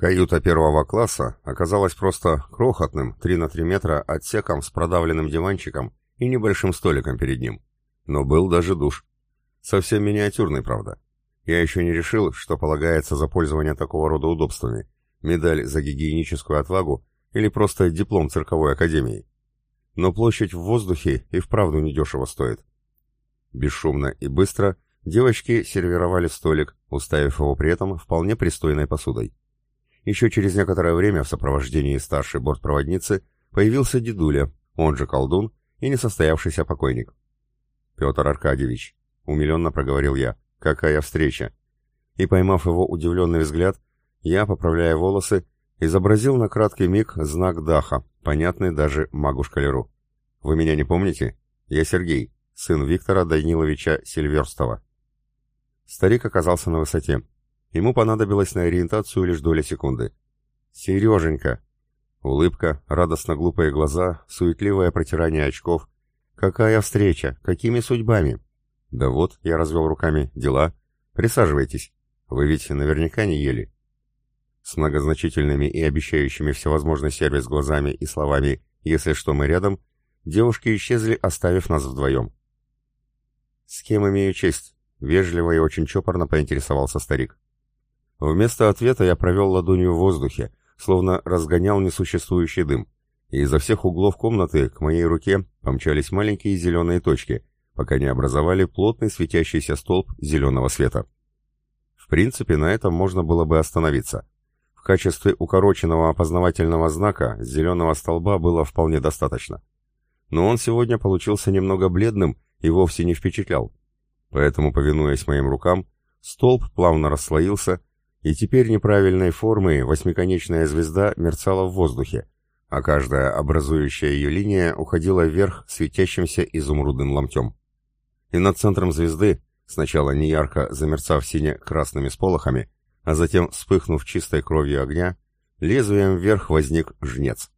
Каюта первого класса оказалась просто крохотным 3 на 3 метра отсеком с продавленным диванчиком и небольшим столиком перед ним. Но был даже душ. Совсем миниатюрный, правда. Я еще не решил, что полагается за пользование такого рода удобствами. Медаль за гигиеническую отвагу или просто диплом цирковой академии. Но площадь в воздухе и вправду недешево стоит. Бесшумно и быстро девочки сервировали столик, уставив его при этом вполне пристойной посудой. Еще через некоторое время в сопровождении старшей бортпроводницы появился дедуля, он же колдун и несостоявшийся покойник. «Петр Аркадьевич», — умиленно проговорил я, — «какая встреча!» И, поймав его удивленный взгляд, я, поправляя волосы, изобразил на краткий миг знак Даха, понятный даже магу-шкалеру. «Вы меня не помните? Я Сергей, сын Виктора Даниловича Сильверстова». Старик оказался на высоте. Ему понадобилось на ориентацию лишь доля секунды. «Сереженька!» Улыбка, радостно глупые глаза, суетливое протирание очков. «Какая встреча? Какими судьбами?» «Да вот», — я развел руками, — «дела. Присаживайтесь. Вы ведь наверняка не ели». С многозначительными и обещающими всевозможный сервис глазами и словами «если что, мы рядом», девушки исчезли, оставив нас вдвоем. «С кем имею честь?» — вежливо и очень чопорно поинтересовался старик. Вместо ответа я провел ладонью в воздухе, словно разгонял несуществующий дым, и изо всех углов комнаты к моей руке помчались маленькие зеленые точки, пока не образовали плотный светящийся столб зеленого света. В принципе, на этом можно было бы остановиться. В качестве укороченного опознавательного знака зеленого столба было вполне достаточно. Но он сегодня получился немного бледным и вовсе не впечатлял. Поэтому, повинуясь моим рукам, столб плавно расслоился, и теперь неправильной формы восьмиконечная звезда мерцала в воздухе, а каждая образующая ее линия уходила вверх светящимся изумрудным ломтем. И над центром звезды, сначала неярко замерцав сине-красными сполохами, а затем вспыхнув чистой кровью огня, лезвием вверх возник жнец.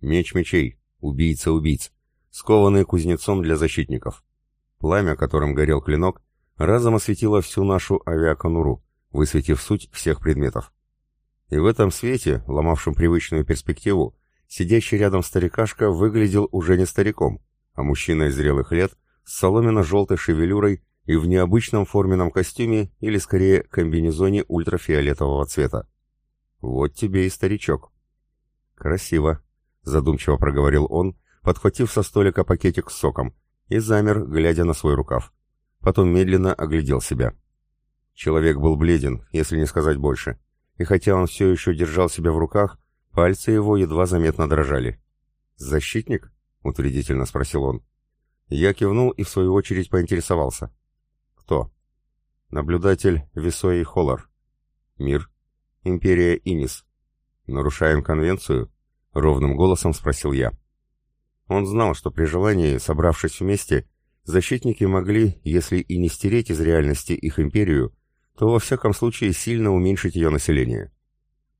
Меч мечей, убийца убийц, скованный кузнецом для защитников. Пламя, которым горел клинок, разом осветило всю нашу авиаконуру, высветив суть всех предметов. И в этом свете, ломавшем привычную перспективу, сидящий рядом старикашка выглядел уже не стариком, а мужчиной зрелых лет с соломенно-желтой шевелюрой и в необычном форменном костюме или скорее комбинезоне ультрафиолетового цвета. Вот тебе и старичок. Красиво, задумчиво проговорил он, подхватив со столика пакетик с соком, и замер, глядя на свой рукав. Потом медленно оглядел себя. Человек был бледен, если не сказать больше, и хотя он все еще держал себя в руках, пальцы его едва заметно дрожали. «Защитник?» — утвердительно спросил он. Я кивнул и в свою очередь поинтересовался. «Кто?» «Наблюдатель Висои Холлар». «Мир?» «Империя Инис». «Нарушаем конвенцию?» — ровным голосом спросил я. Он знал, что при желании, собравшись вместе, защитники могли, если и не стереть из реальности их империю, то во всяком случае сильно уменьшить ее население.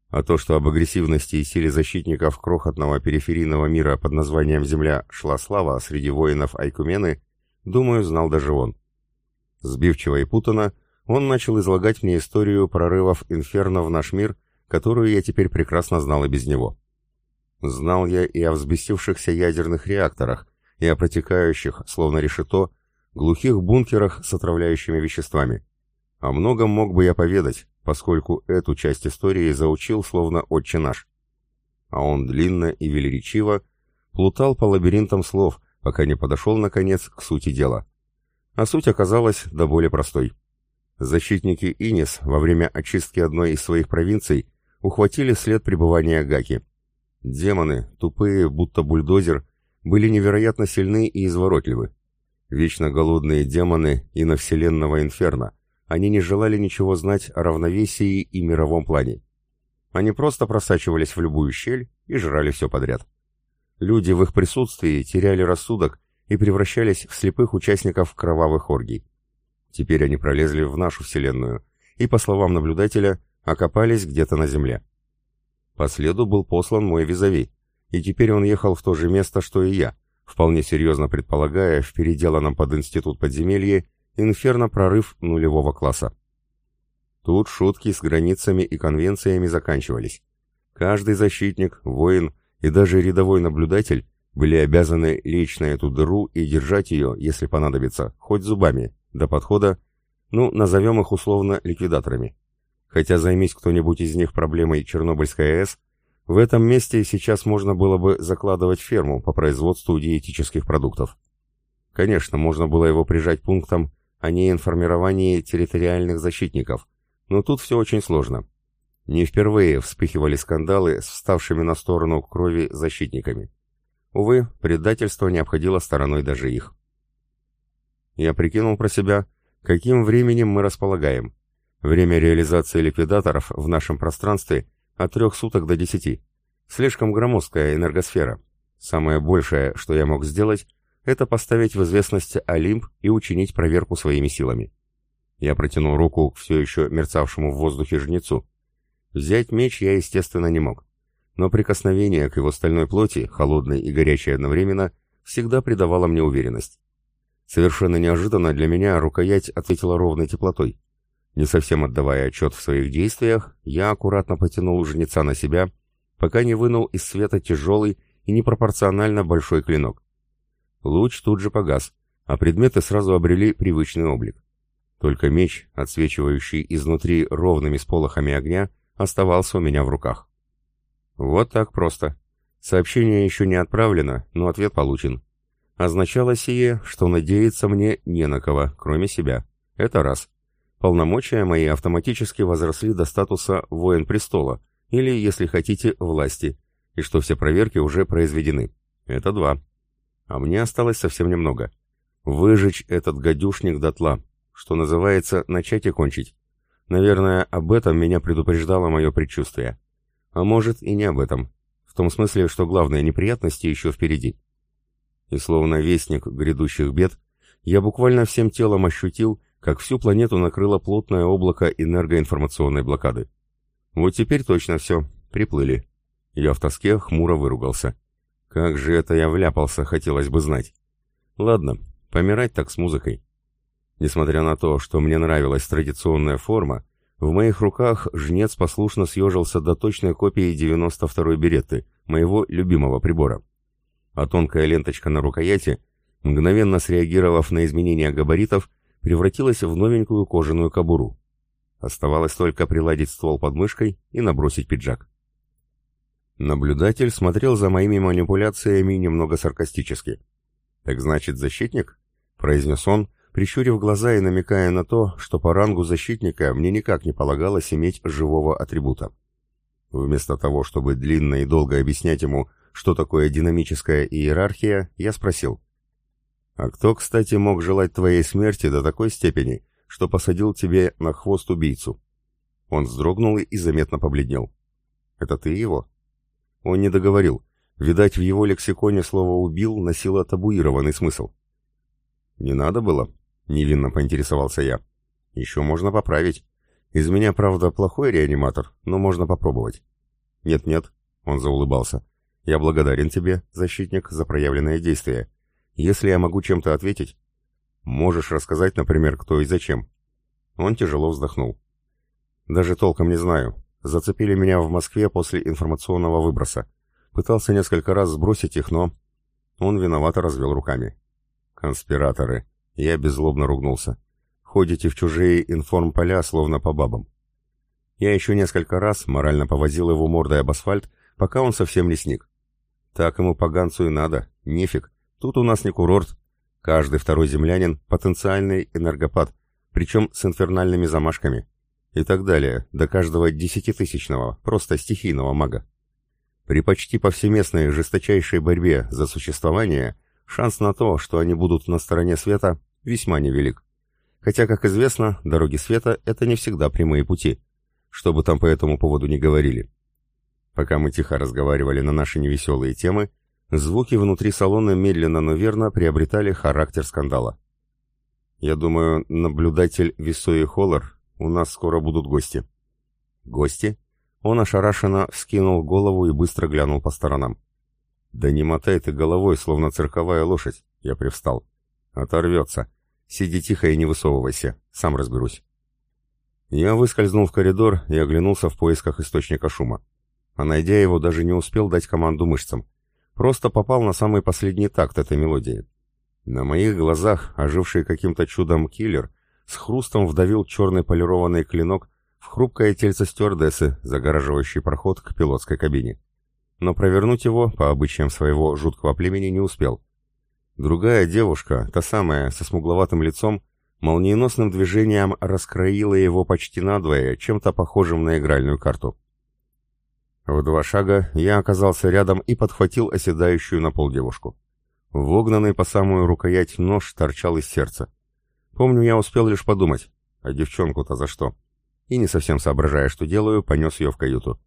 А то, что об агрессивности и силе защитников крохотного периферийного мира под названием Земля шла слава среди воинов Айкумены, думаю, знал даже он. Сбивчиво и путано, он начал излагать мне историю прорывов Инферно в наш мир, которую я теперь прекрасно знал и без него. Знал я и о взбесившихся ядерных реакторах, и о протекающих, словно решето, глухих бункерах с отравляющими веществами. О многом мог бы я поведать, поскольку эту часть истории заучил словно отче наш. А он длинно и велеречиво плутал по лабиринтам слов, пока не подошел, наконец, к сути дела. А суть оказалась до более простой. Защитники Инис во время очистки одной из своих провинций ухватили след пребывания Гаки. Демоны, тупые, будто бульдозер, были невероятно сильны и изворотливы. Вечно голодные демоны иновселенного инферно, они не желали ничего знать о равновесии и мировом плане. Они просто просачивались в любую щель и жрали все подряд. Люди в их присутствии теряли рассудок и превращались в слепых участников кровавых оргий. Теперь они пролезли в нашу Вселенную и, по словам наблюдателя, окопались где-то на Земле. По следу был послан мой визави, и теперь он ехал в то же место, что и я, вполне серьезно предполагая в переделанном под институт подземелье Инферно прорыв нулевого класса. Тут шутки с границами и конвенциями заканчивались. Каждый защитник, воин и даже рядовой наблюдатель были обязаны лечь на эту дыру и держать ее, если понадобится, хоть зубами, до подхода, ну, назовем их условно ликвидаторами. Хотя займись кто-нибудь из них проблемой Чернобыльской АЭС, в этом месте сейчас можно было бы закладывать ферму по производству диетических продуктов. Конечно, можно было его прижать пунктом о неинформировании территориальных защитников, но тут все очень сложно. Не впервые вспыхивали скандалы с вставшими на сторону крови защитниками. Увы, предательство не обходило стороной даже их. Я прикинул про себя, каким временем мы располагаем. Время реализации ликвидаторов в нашем пространстве от трех суток до десяти. Слишком громоздкая энергосфера. Самое большее, что я мог сделать, это поставить в известность Олимп и учинить проверку своими силами. Я протянул руку к все еще мерцавшему в воздухе жнецу. Взять меч я, естественно, не мог но прикосновение к его стальной плоти, холодной и горячей одновременно, всегда придавало мне уверенность. Совершенно неожиданно для меня рукоять ответила ровной теплотой. Не совсем отдавая отчет в своих действиях, я аккуратно потянул жнеца на себя, пока не вынул из света тяжелый и непропорционально большой клинок. Луч тут же погас, а предметы сразу обрели привычный облик. Только меч, отсвечивающий изнутри ровными сполохами огня, оставался у меня в руках. Вот так просто. Сообщение еще не отправлено, но ответ получен. Означало сие, что надеяться мне не на кого, кроме себя. Это раз. Полномочия мои автоматически возросли до статуса «воин престола», или, если хотите, власти, и что все проверки уже произведены. Это два. А мне осталось совсем немного. Выжечь этот гадюшник дотла, что называется, начать и кончить. Наверное, об этом меня предупреждало мое предчувствие. А может и не об этом. В том смысле, что главные неприятности еще впереди. И словно вестник грядущих бед, я буквально всем телом ощутил, как всю планету накрыло плотное облако энергоинформационной блокады. Вот теперь точно все, приплыли. Я в тоске хмуро выругался. Как же это я вляпался, хотелось бы знать. Ладно, помирать так с музыкой. Несмотря на то, что мне нравилась традиционная форма, в моих руках жнец послушно съежился до точной копии 92-й беретты, моего любимого прибора. А тонкая ленточка на рукояти, мгновенно среагировав на изменения габаритов, превратилась в новенькую кожаную кобуру. Оставалось только приладить ствол под мышкой и набросить пиджак. Наблюдатель смотрел за моими манипуляциями немного саркастически. «Так значит, защитник?» — произнес он, прищурив глаза и намекая на то, что по рангу защитника мне никак не полагалось иметь живого атрибута. Вместо того, чтобы длинно и долго объяснять ему, что такое динамическая иерархия, я спросил. «А кто, кстати, мог желать твоей смерти до такой степени, что посадил тебе на хвост убийцу?» Он вздрогнул и заметно побледнел. «Это ты его?» Он не договорил. Видать, в его лексиконе слово «убил» носило табуированный смысл. «Не надо было?» Невинно поинтересовался я. Еще можно поправить. Из меня, правда, плохой реаниматор, но можно попробовать. Нет-нет, он заулыбался. Я благодарен тебе, защитник, за проявленное действие. Если я могу чем-то ответить, можешь рассказать, например, кто и зачем. Он тяжело вздохнул. Даже толком не знаю. Зацепили меня в Москве после информационного выброса. Пытался несколько раз сбросить их, но... Он виновато развел руками. Конспираторы. Я беззлобно ругнулся. Ходите в чужие информполя, словно по бабам. Я еще несколько раз морально повозил его мордой об асфальт, пока он совсем не сник. Так ему поганцу и надо, нефиг. Тут у нас не курорт. Каждый второй землянин — потенциальный энергопад, причем с инфернальными замашками. И так далее, до каждого десятитысячного, просто стихийного мага. При почти повсеместной жесточайшей борьбе за существование Шанс на то, что они будут на стороне света, весьма невелик. Хотя, как известно, дороги света — это не всегда прямые пути, что бы там по этому поводу ни говорили. Пока мы тихо разговаривали на наши невеселые темы, звуки внутри салона медленно, но верно приобретали характер скандала. Я думаю, наблюдатель Висой и Холлар, у нас скоро будут гости. Гости? Он ошарашенно вскинул голову и быстро глянул по сторонам. «Да не мотай ты головой, словно цирковая лошадь!» Я привстал. «Оторвется. Сиди тихо и не высовывайся. Сам разберусь». Я выскользнул в коридор и оглянулся в поисках источника шума. А найдя его, даже не успел дать команду мышцам. Просто попал на самый последний такт этой мелодии. На моих глазах оживший каким-то чудом киллер с хрустом вдавил черный полированный клинок в хрупкое тельце стюардессы, загораживающий проход к пилотской кабине. Но провернуть его, по обычаям своего жуткого племени, не успел. Другая девушка, та самая, со смугловатым лицом, молниеносным движением раскроила его почти надвое, чем-то похожим на игральную карту. В два шага я оказался рядом и подхватил оседающую на пол девушку. Вогнанный по самую рукоять нож торчал из сердца. Помню, я успел лишь подумать, а девчонку-то за что? И не совсем соображая, что делаю, понес ее в каюту.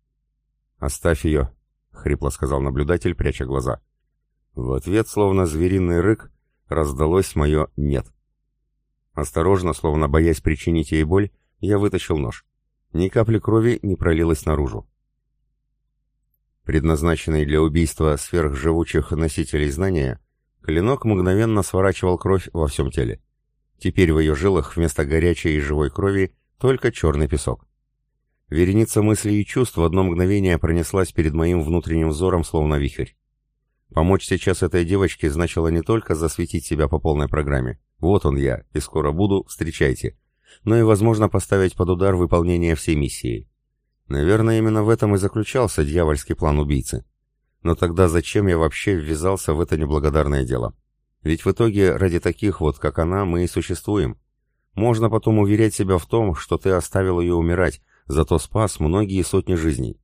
«Оставь ее», — хрипло сказал наблюдатель, пряча глаза. В ответ, словно звериный рык, раздалось мое «нет». Осторожно, словно боясь причинить ей боль, я вытащил нож. Ни капли крови не пролилось наружу. Предназначенный для убийства сверхживучих носителей знания, клинок мгновенно сворачивал кровь во всем теле. Теперь в ее жилах вместо горячей и живой крови только черный песок. Вереница мыслей и чувств в одно мгновение пронеслась перед моим внутренним взором, словно вихрь. Помочь сейчас этой девочке значило не только засветить себя по полной программе, вот он я, и скоро буду, встречайте. Но и, возможно, поставить под удар выполнение всей миссии. Наверное, именно в этом и заключался дьявольский план убийцы. Но тогда зачем я вообще ввязался в это неблагодарное дело? Ведь в итоге ради таких вот, как она, мы и существуем. Можно потом уверять себя в том, что ты оставил ее умирать, зато спас многие сотни жизней.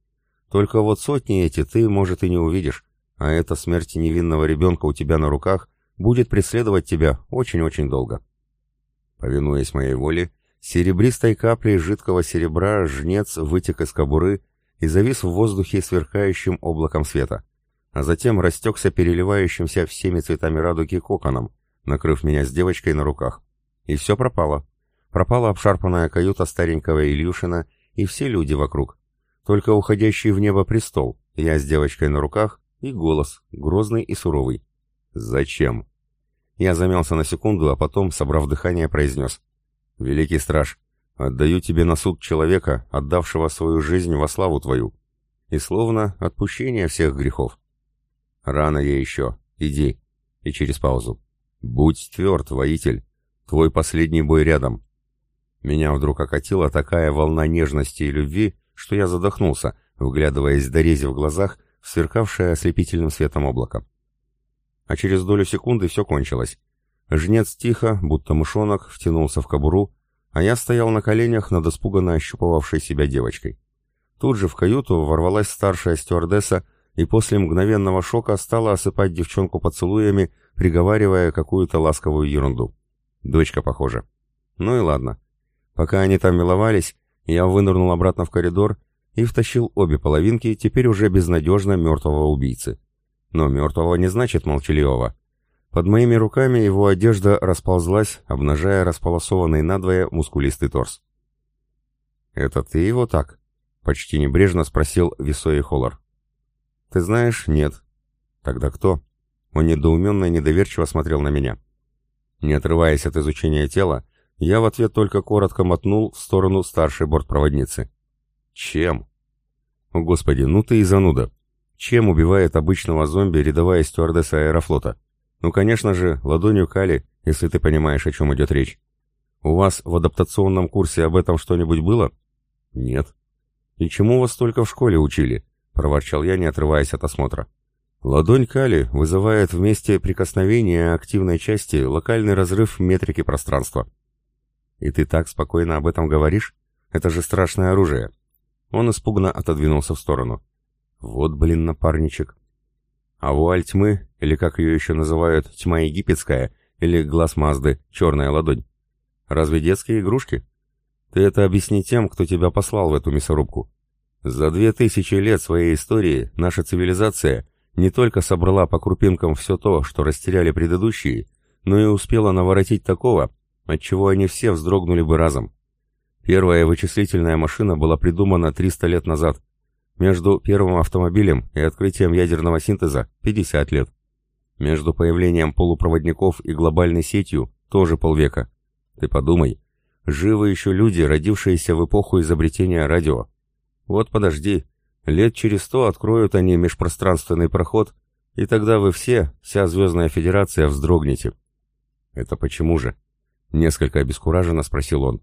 Только вот сотни эти ты, может, и не увидишь, а эта смерть невинного ребенка у тебя на руках будет преследовать тебя очень-очень долго. Повинуясь моей воле, серебристой каплей жидкого серебра жнец вытек из кобуры и завис в воздухе сверкающим облаком света, а затем растекся переливающимся всеми цветами радуги коконом, накрыв меня с девочкой на руках. И все пропало. Пропала обшарпанная каюта старенького Ильюшина и все люди вокруг. Только уходящий в небо престол, я с девочкой на руках и голос, грозный и суровый. «Зачем?» Я замялся на секунду, а потом, собрав дыхание, произнес. «Великий страж, отдаю тебе на суд человека, отдавшего свою жизнь во славу твою. И словно отпущение всех грехов. Рано я еще. Иди». И через паузу. «Будь тверд, воитель. Твой последний бой рядом». Меня вдруг окатила такая волна нежности и любви, что я задохнулся, вглядываясь до рези в глазах, в сверкавшее ослепительным светом облако а через долю секунды все кончилось. Жнец тихо, будто мышонок, втянулся в кобуру, а я стоял на коленях над испуганно ощупывавшей себя девочкой. Тут же в каюту ворвалась старшая стюардесса и после мгновенного шока стала осыпать девчонку поцелуями, приговаривая какую-то ласковую ерунду. Дочка, похоже. Ну и ладно. Пока они там миловались, я вынырнул обратно в коридор и втащил обе половинки теперь уже безнадежно мертвого убийцы. Но мертвого не значит молчаливого. Под моими руками его одежда расползлась, обнажая располосованный надвое мускулистый торс. «Это ты его так?» — почти небрежно спросил Висой Холлар. «Ты знаешь, нет». «Тогда кто?» Он недоуменно и недоверчиво смотрел на меня. Не отрываясь от изучения тела, я в ответ только коротко мотнул в сторону старшей бортпроводницы. «Чем?» «О, Господи, ну ты и зануда!» Чем убивает обычного зомби рядовая стюардесса аэрофлота? Ну, конечно же, ладонью Кали, если ты понимаешь, о чем идет речь. У вас в адаптационном курсе об этом что-нибудь было? Нет. И чему вас только в школе учили? Проворчал я, не отрываясь от осмотра. Ладонь Кали вызывает вместе прикосновения активной части локальный разрыв метрики пространства. И ты так спокойно об этом говоришь? Это же страшное оружие. Он испуганно отодвинулся в сторону. Вот, блин, напарничек. А вуаль тьмы, или как ее еще называют, тьма египетская, или глаз Мазды, черная ладонь. Разве детские игрушки? Ты это объясни тем, кто тебя послал в эту мясорубку. За две тысячи лет своей истории наша цивилизация не только собрала по крупинкам все то, что растеряли предыдущие, но и успела наворотить такого, от чего они все вздрогнули бы разом. Первая вычислительная машина была придумана 300 лет назад, между первым автомобилем и открытием ядерного синтеза 50 лет. Между появлением полупроводников и глобальной сетью тоже полвека. Ты подумай, живы еще люди, родившиеся в эпоху изобретения радио. Вот подожди, лет через сто откроют они межпространственный проход, и тогда вы все, вся Звездная Федерация, вздрогнете. Это почему же? Несколько обескураженно спросил он.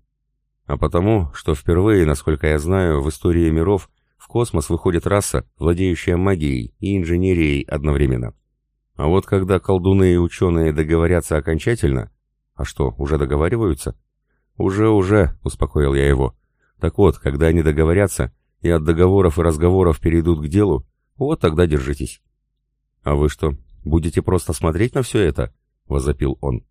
А потому, что впервые, насколько я знаю, в истории миров в космос выходит раса, владеющая магией и инженерией одновременно. А вот когда колдуны и ученые договорятся окончательно... А что, уже договариваются? Уже-уже, успокоил я его. Так вот, когда они договорятся и от договоров и разговоров перейдут к делу, вот тогда держитесь. А вы что, будете просто смотреть на все это? Возопил он.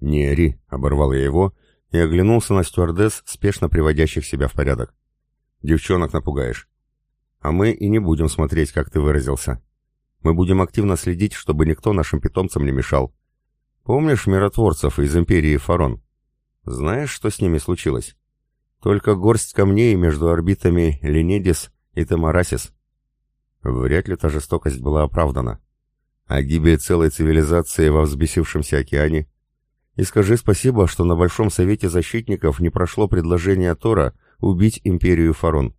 Не ори, оборвал я его и оглянулся на стюардесс, спешно приводящих себя в порядок. Девчонок напугаешь. А мы и не будем смотреть, как ты выразился. Мы будем активно следить, чтобы никто нашим питомцам не мешал. Помнишь миротворцев из Империи Фарон? Знаешь, что с ними случилось? Только горсть камней между орбитами Ленедис и Тамарасис. Вряд ли та жестокость была оправдана. А гибель целой цивилизации во взбесившемся океане? И скажи спасибо, что на Большом Совете Защитников не прошло предложение Тора убить Империю Фарон.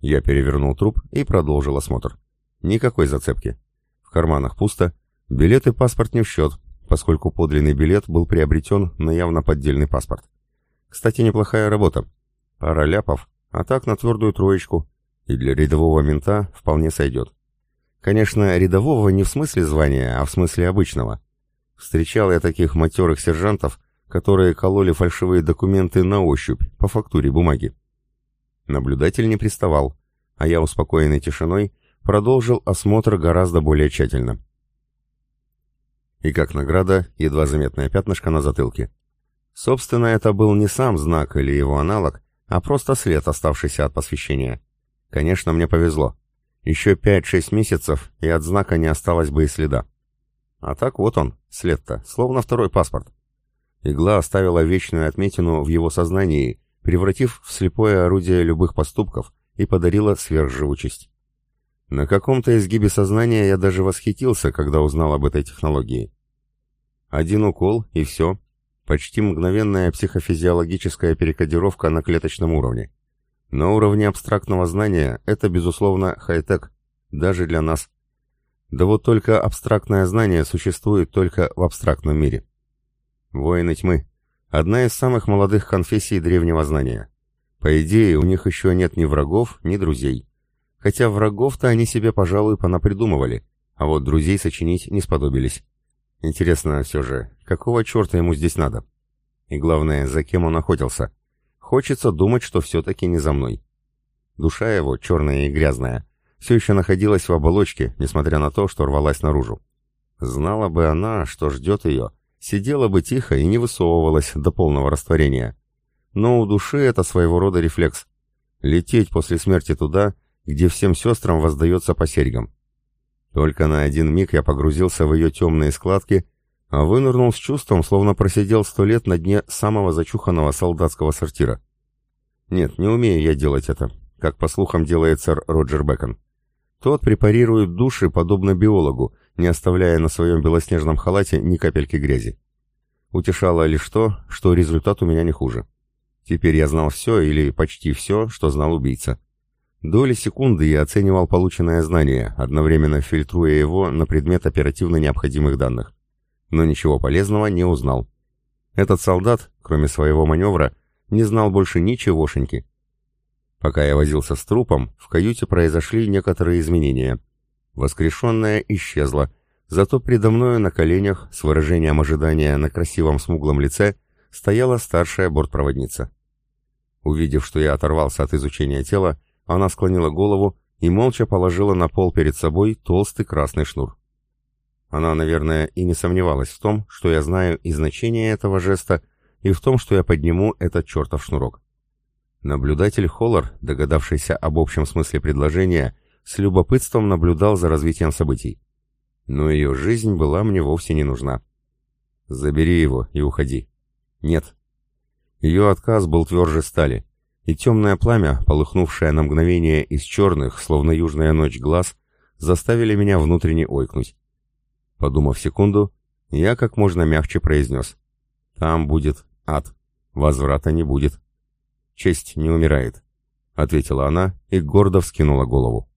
Я перевернул труп и продолжил осмотр. Никакой зацепки. В карманах пусто, билет и паспорт не в счет, поскольку подлинный билет был приобретен на явно поддельный паспорт. Кстати, неплохая работа. Пара ляпов, а так на твердую троечку. И для рядового мента вполне сойдет. Конечно, рядового не в смысле звания, а в смысле обычного. Встречал я таких матерых сержантов, которые кололи фальшивые документы на ощупь, по фактуре бумаги. Наблюдатель не приставал, а я, успокоенный тишиной, продолжил осмотр гораздо более тщательно. И как награда, едва заметное пятнышко на затылке. Собственно, это был не сам знак или его аналог, а просто след, оставшийся от посвящения. Конечно, мне повезло. Еще 5-6 месяцев, и от знака не осталось бы и следа. А так вот он, след-то, словно второй паспорт. Игла оставила вечную отметину в его сознании, превратив в слепое орудие любых поступков, и подарила сверхживучесть. На каком-то изгибе сознания я даже восхитился, когда узнал об этой технологии. Один укол, и все. Почти мгновенная психофизиологическая перекодировка на клеточном уровне. На уровне абстрактного знания это, безусловно, хай-тек, даже для нас. Да вот только абстрактное знание существует только в абстрактном мире. Воины тьмы. Одна из самых молодых конфессий древнего знания. По идее, у них еще нет ни врагов, ни друзей. Хотя врагов-то они себе, пожалуй, понапридумывали, а вот друзей сочинить не сподобились. Интересно все же, какого черта ему здесь надо? И главное, за кем он охотился? Хочется думать, что все-таки не за мной. Душа его, черная и грязная, все еще находилась в оболочке, несмотря на то, что рвалась наружу. Знала бы она, что ждет ее, сидела бы тихо и не высовывалась до полного растворения. Но у души это своего рода рефлекс. Лететь после смерти туда, где всем сестрам воздается по серьгам. Только на один миг я погрузился в ее темные складки, а вынырнул с чувством, словно просидел сто лет на дне самого зачуханного солдатского сортира. Нет, не умею я делать это, как по слухам делает сэр Роджер Бэкон. Тот препарирует души, подобно биологу, не оставляя на своем белоснежном халате ни капельки грязи. Утешало лишь то, что результат у меня не хуже. Теперь я знал все или почти все, что знал убийца. Доли секунды я оценивал полученное знание, одновременно фильтруя его на предмет оперативно необходимых данных. Но ничего полезного не узнал. Этот солдат, кроме своего маневра, не знал больше ничегошеньки. Пока я возился с трупом, в каюте произошли некоторые изменения. Воскрешенная исчезла, зато предо мною на коленях, с выражением ожидания на красивом смуглом лице, стояла старшая бортпроводница. Увидев, что я оторвался от изучения тела, она склонила голову и молча положила на пол перед собой толстый красный шнур. Она, наверное, и не сомневалась в том, что я знаю и значение этого жеста, и в том, что я подниму этот чертов шнурок. Наблюдатель Холлар, догадавшийся об общем смысле предложения, с любопытством наблюдал за развитием событий. Но ее жизнь была мне вовсе не нужна. «Забери его и уходи». «Нет». Ее отказ был тверже стали и темное пламя, полыхнувшее на мгновение из черных, словно южная ночь глаз, заставили меня внутренне ойкнуть. Подумав секунду, я как можно мягче произнес. «Там будет ад. Возврата не будет. Честь не умирает, ответила она и гордо вскинула голову.